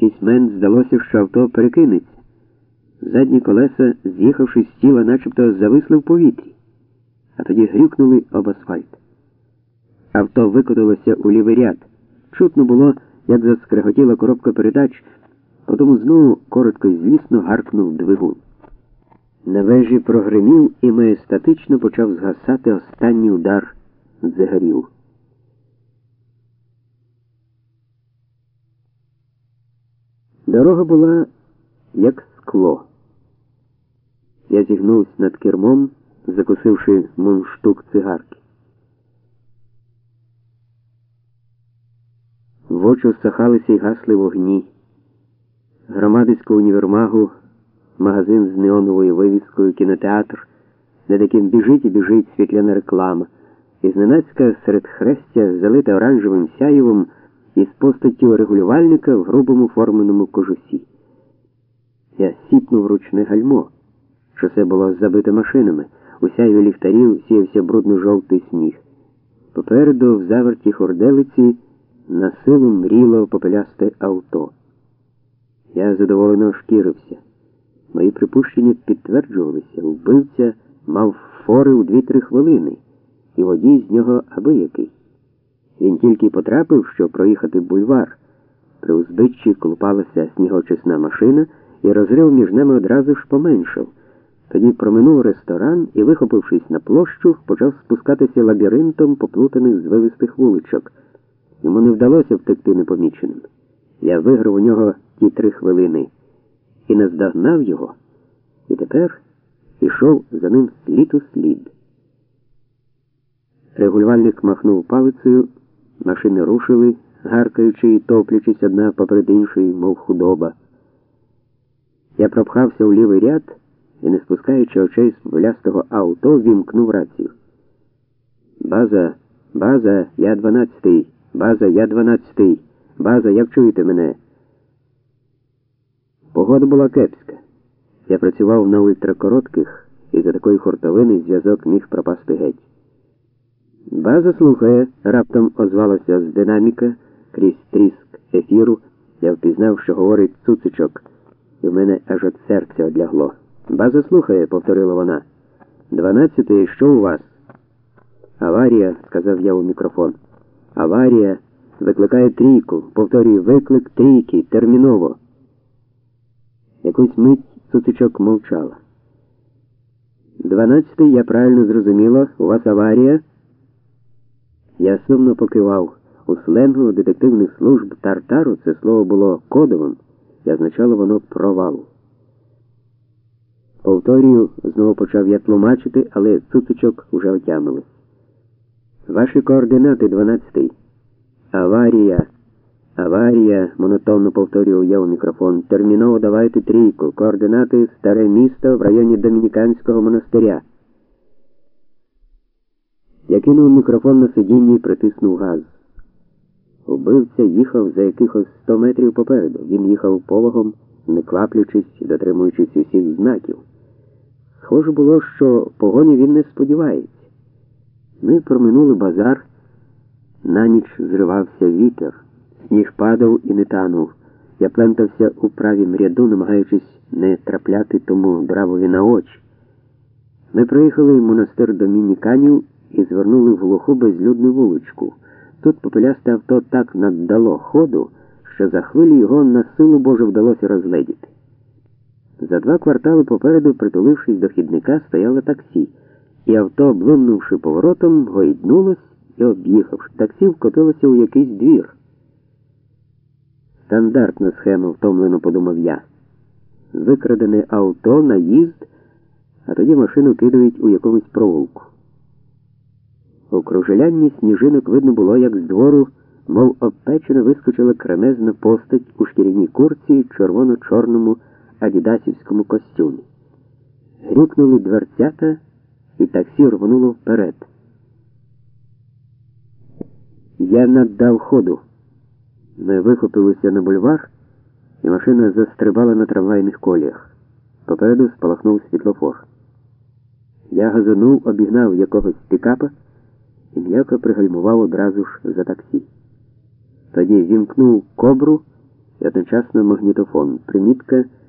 якийсь мент здалося, що авто перекинеться. Задні колеса, з'їхавши з тіла, начебто зависли в повітрі, а тоді грюкнули об асфальт. Авто викотилося у лівий ряд. Чутно було, як заскреготіла коробка передач, потім знову коротко і злісно гаркнув двигун. На вежі прогримів і маєстатично почав згасати останній удар дзигарів. Дорога була як скло. Я зігнувся над кермом, закусивши мундштук цигарки. В очі всахалися й гасли вогні. Громадиського універмагу, магазин з неоновою вивіскою, кінотеатр, над яким біжить і біжить світляна реклама, і зненацька серед хрестя, залита оранжевим сяєвом із постаттю регулювальника в грубому форменому кожусі. Я сіпнув ручне гальмо. Шосе було забите машинами. У сяйві ліхтарів сіявся брудно-жовтий сніг. Попереду, в заверті хорделиці, на силу мріло попелясте авто. Я задоволено ошкірився. Мої припущення підтверджувалися. Вбивця мав фори у дві-три хвилини, і водій з нього аби який. Він тільки потрапив, що проїхати бульвар. При узбиччі колупалася снігочисна машина, і розрив між ними одразу ж поменшав. Тоді проминув ресторан і, вихопившись на площу, почав спускатися лабіринтом поплутаних звивистих вуличок. Йому не вдалося втекти непоміченим. Я виграв у нього ті три хвилини і наздогнав його, і тепер пішов за ним слід у слід. Регулювальник махнув палицею, машини рушили, гаркаючи і топлячись одна поперед іншої, мов худоба. Я пропхався у лівий ряд і, не спускаючи очей з вилястого авто, вімкнув рацію. База, база, я дванадцятий, база, я дванадцятий, база, як чуєте мене? Погода була кепська. Я працював на ультракоротких, і за такої хуртовини зв'язок міг пропасти геть. База слухає, раптом озвалася з динаміка крізь тріск ефіру. Я впізнав, що говорить цуцичок, і в мене аж от серця одлягло. База слухає, повторила вона. Дванадцятий, що у вас? Аварія, сказав я у мікрофон. Аварія викликає трійку. Повторюю, виклик трійки, терміново. Якусь мить цуцичок мовчала. Дванадцятий, я правильно зрозуміла, у вас аварія? Я сумно покивав. У сленгу детективних служб Тартару це слово було кодовим і означало воно провал. Повторюю, знову почав я тлумачити, але цуцичок уже отямились. Ваші координати, дванадцятий. Аварія. Аварія, монотонно повторював я у мікрофон. Терміново давайте трійку. Координати старе місто в районі Домініканського монастиря. Я кинув мікрофон на сидіння і притиснув газ. Убивця їхав за якихось сто метрів попереду. Він їхав пологом, не кваплячись дотримуючись усіх знаків. Схоже було, що погоні він не сподівається. Ми проминули базар, на ніч зривався вітер, сніг падав і не танув. Я плентався у правім ряду, намагаючись не трапляти тому дравові на очі. Ми проїхали монастир домініканів і звернули в глуху безлюдну вуличку. Тут попелясте авто так наддало ходу, що за хвилі його на силу Божу вдалося розгледіти. За два квартали попереду, притулившись до хідника, стояло таксі, і авто, блимнувши поворотом, гойднулось і, об'їхавши, таксі вкотилося у якийсь двір. Стандартна схема, втомлено подумав я. Викрадене авто, наїзд, а тоді машину кидають у якомусь провулку. У кружелянні сніжинок видно було, як з двору, мов обпечено вискочила кремезна постать у шкіряній курці червоно-чорному адідасівському костюмі. Грюкнули дверцята, і таксі рвонуло вперед. Я наддав ходу. Ми вихопилися на бульвар, і машина застрибала на трамвайних коліях. Попереду спалахнув світлофор. Я газанув, обігнав якогось пікапа і м'яко пригальмував одразу ж за таксі. Тоді вімкнув кобру і одночасно магнітофон. Примітка –